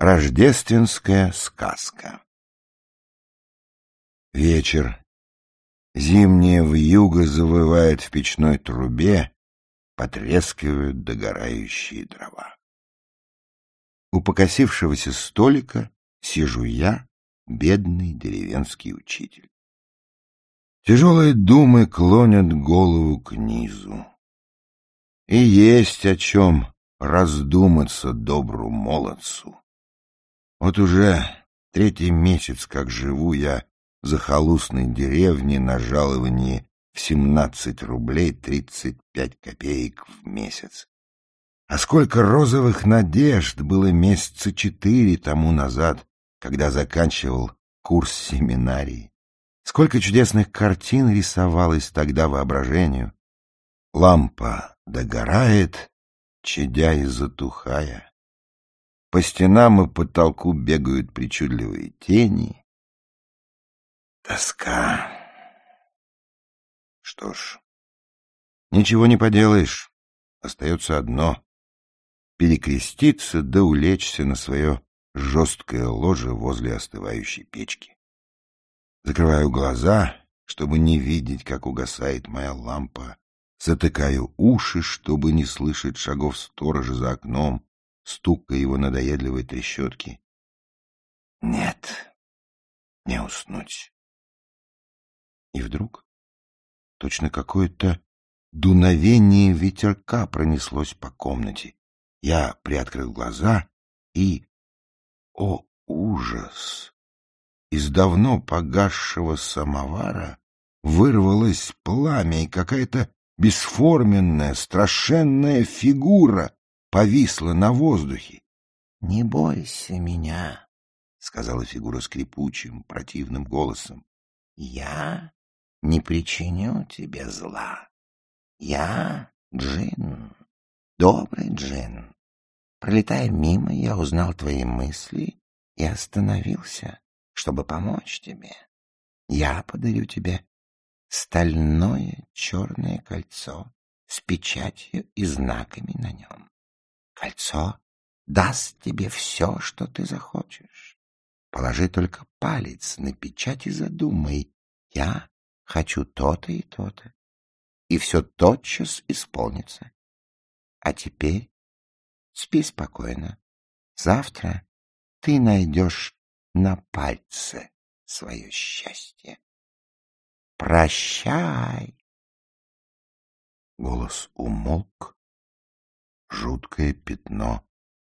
Рождественская сказка Вечер. Зимняя вьюга завывает в печной трубе, потрескивают догорающие дрова. У покосившегося столика сижу я, бедный деревенский учитель. Тяжелые думы клонят голову к низу. И есть о чем раздуматься добру молодцу. Вот уже третий месяц, как живу я в захолустной деревне на жаловании в семнадцать рублей тридцать пять копеек в месяц. А сколько розовых надежд было месяца четыре тому назад, когда заканчивал курс семинарии. Сколько чудесных картин рисовалось тогда воображению. Лампа догорает, чадя и затухая. По стенам и потолку бегают причудливые тени. Тоска. Что ж, ничего не поделаешь. Остается одно — перекреститься да улечься на свое жесткое ложе возле остывающей печки. Закрываю глаза, чтобы не видеть, как угасает моя лампа. Затыкаю уши, чтобы не слышать шагов сторожа за окном, стука его надоедливой трещотки. Нет, не уснуть. И вдруг точно какое-то дуновение ветерка пронеслось по комнате. Я приоткрыл глаза и... О, ужас! Из давно погасшего самовара вырвалось пламя, и какая-то бесформенная, страшенная фигура повисла на воздухе. — Не бойся меня, — сказала фигура скрипучим, противным голосом. — Я не причиню тебе зла. Я Джин, добрый Джин. Пролетая мимо, я узнал твои мысли и остановился чтобы помочь тебе, я подарю тебе стальное черное кольцо с печатью и знаками на нем. Кольцо даст тебе все, что ты захочешь. Положи только палец на печать и задумай, я хочу то-то и то-то. И все тотчас исполнится. А теперь спи спокойно. Завтра ты найдешь на пальце свое счастье. Прощай! Голос умолк, жуткое пятно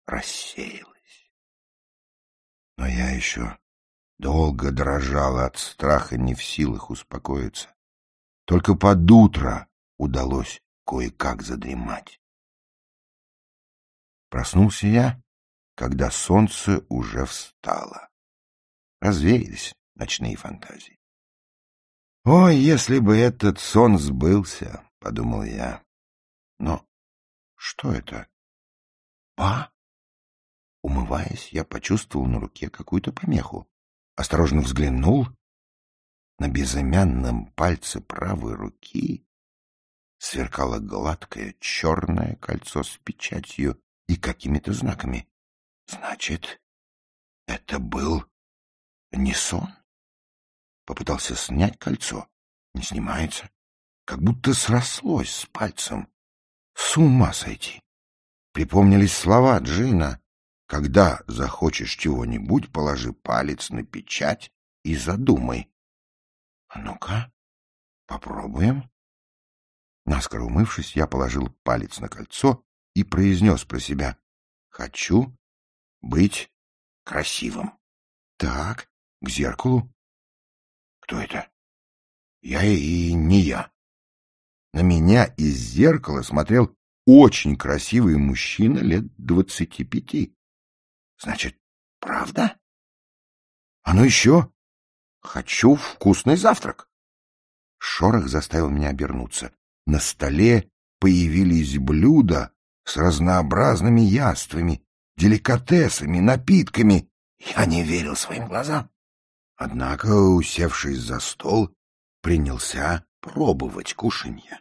рассеялось. Но я еще долго дрожала от страха, не в силах успокоиться. Только под утро удалось кое-как задремать. Проснулся я, когда солнце уже встало развеялись ночные фантазии. «Ой, если бы этот сон сбылся!» — подумал я. «Но что это? Ба?» Умываясь, я почувствовал на руке какую-то помеху. Осторожно взглянул. На безымянном пальце правой руки сверкало гладкое черное кольцо с печатью и какими-то знаками. Значит, это был не сон. Попытался снять кольцо. Не снимается. Как будто срослось с пальцем. С ума сойти. Припомнились слова Джина. Когда захочешь чего-нибудь, положи палец на печать и задумай. А ну-ка, попробуем. Наскоро умывшись, я положил палец на кольцо и произнес про себя. Хочу быть красивым. Так, к зеркалу. Кто это? Я и не я. На меня из зеркала смотрел очень красивый мужчина лет двадцати пяти. Значит, правда? А ну еще. Хочу вкусный завтрак. Шорох заставил меня обернуться. На столе появились блюда с разнообразными яствами, деликатесами, напитками. Я не верил своим глазам. Однако, усевшись за стол, принялся пробовать кушанье.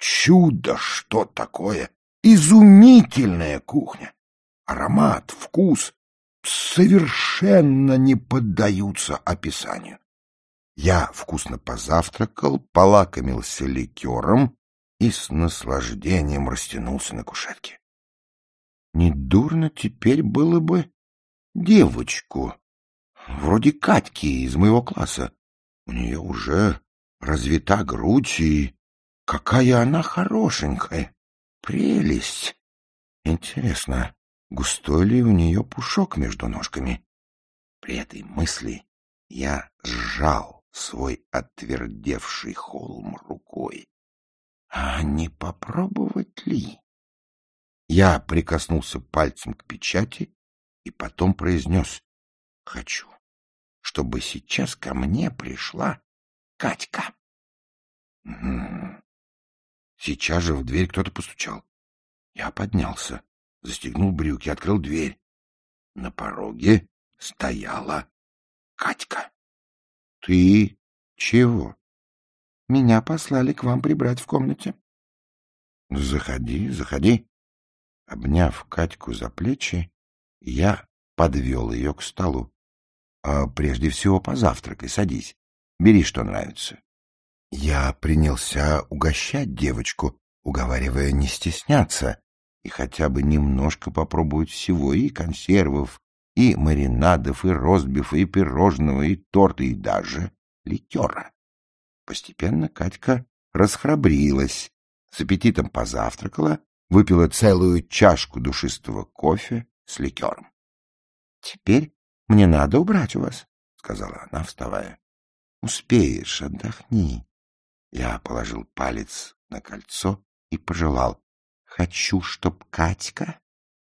Чудо что такое! Изумительная кухня! аромат, вкус совершенно не поддаются описанию. Я вкусно позавтракал, полакомился ликером и с наслаждением растянулся на кушетке. Недурно теперь было бы девочку, вроде Катьки из моего класса. У нее уже развита грудь, и какая она хорошенькая. Прелесть! Интересно, густой ли у нее пушок между ножками? При этой мысли я сжал свой отвердевший холм рукой. А не попробовать ли? Я прикоснулся пальцем к печати и потом произнес «Хочу, чтобы сейчас ко мне пришла Катька». Сейчас же в дверь кто-то постучал. Я поднялся, застегнул брюки, открыл дверь. На пороге стояла Катька. — Ты чего? — Меня послали к вам прибрать в комнате. — Заходи, заходи. Обняв Катьку за плечи, я подвел ее к столу. А прежде всего позавтракай, садись. Бери, что нравится. Я принялся угощать девочку, уговаривая не стесняться и хотя бы немножко попробовать всего и консервов, и маринадов, и розбифа, и пирожного, и торта, и даже ликера. Постепенно Катька расхрабрилась, с аппетитом позавтракала, выпила целую чашку душистого кофе с ликером. — Теперь мне надо убрать у вас, — сказала она, вставая. — Успеешь, отдохни. Я положил палец на кольцо и пожелал. Хочу, чтоб Катька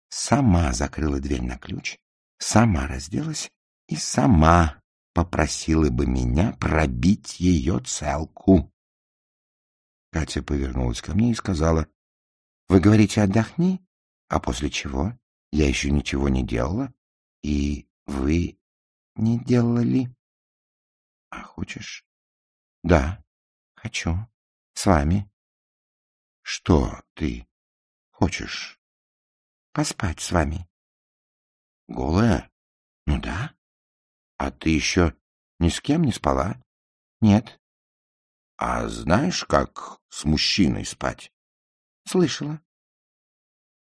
сама закрыла дверь на ключ, сама разделась и сама попросила бы меня пробить ее целку. Катя повернулась ко мне и сказала, — Вы говорите, отдохни, а после чего я еще ничего не делала, и вы не делали. — А хочешь? — Да, хочу. С вами. — Что ты хочешь? — Поспать с вами. — Голая? — Ну да. — А ты еще ни с кем не спала? — Нет. — А знаешь, как с мужчиной спать? — Слышала.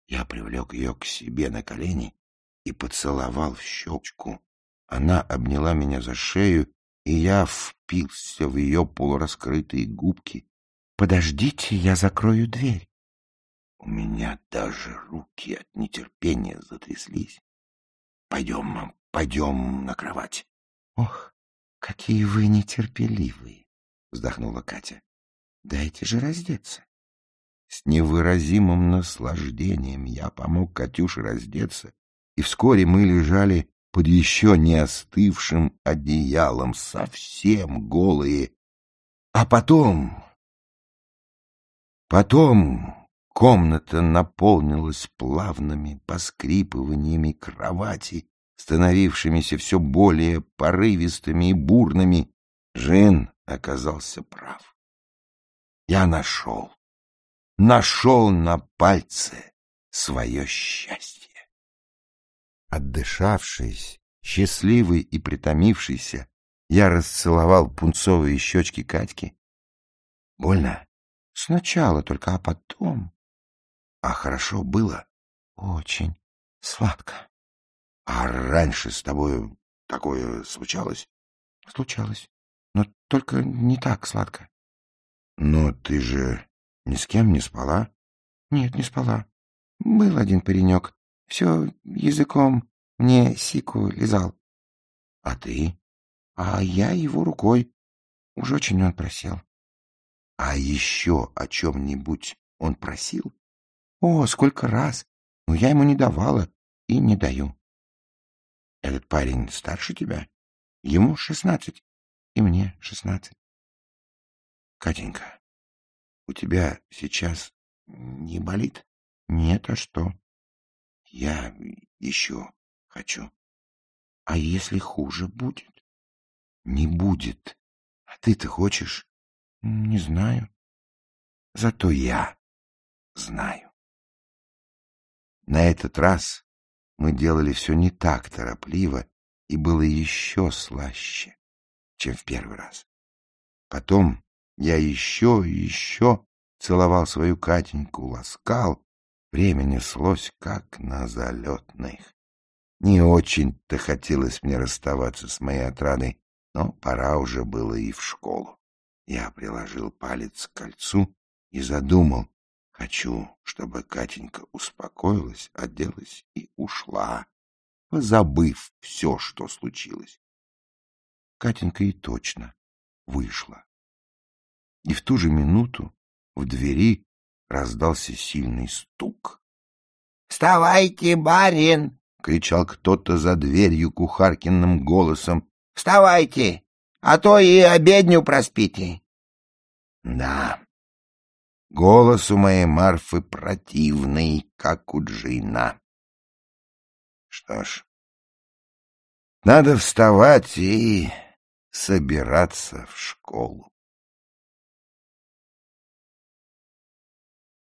Я привлек ее к себе на колени и поцеловал в щечку. Она обняла меня за шею, и я впился в ее полураскрытые губки. — Подождите, я закрою дверь. У меня даже руки от нетерпения затряслись. — Пойдем, пойдем на кровать. — Ох, какие вы нетерпеливые! — вздохнула Катя. — Дайте же раздеться. С невыразимым наслаждением я помог Катюше раздеться, и вскоре мы лежали под еще не остывшим одеялом, совсем голые. А потом... Потом комната наполнилась плавными поскрипываниями кровати, становившимися все более порывистыми и бурными. Жин оказался прав. Я нашел нашел на пальце свое счастье. Отдышавшись, счастливый и притомившийся, я расцеловал пунцовые щечки Катьки. Больно? Сначала только, а потом... А хорошо было? Очень сладко. А раньше с тобой такое случалось? Случалось, но только не так сладко. Но ты же ни с кем не спала? Нет, не спала. Был один паренек. Все языком мне сику лизал. А ты? А я его рукой. Уж очень он просил. А еще о чем-нибудь он просил? О, сколько раз! Но я ему не давала и не даю. Этот парень старше тебя? Ему шестнадцать, и мне шестнадцать. Катенька, у тебя сейчас не болит? Нет, а что? Я еще хочу. А если хуже будет? Не будет. А ты-то хочешь? Не знаю. Зато я знаю. На этот раз Мы делали все не так торопливо, и было еще слаще, чем в первый раз. Потом я еще и еще целовал свою Катеньку, ласкал. Время неслось, как на залетных. Не очень-то хотелось мне расставаться с моей отрадой, но пора уже было и в школу. Я приложил палец к кольцу и задумал, хочу, чтобы Катенька успокоилась, оделась и ушла, позабыв все, что случилось. Катенька и точно вышла. И в ту же минуту в двери раздался сильный стук. — Вставайте, барин! — кричал кто-то за дверью кухаркиным голосом. — Вставайте, а то и обедню проспите. Да, голос у моей Марфы противный, как у Джина. Что ж, надо вставать и собираться в школу.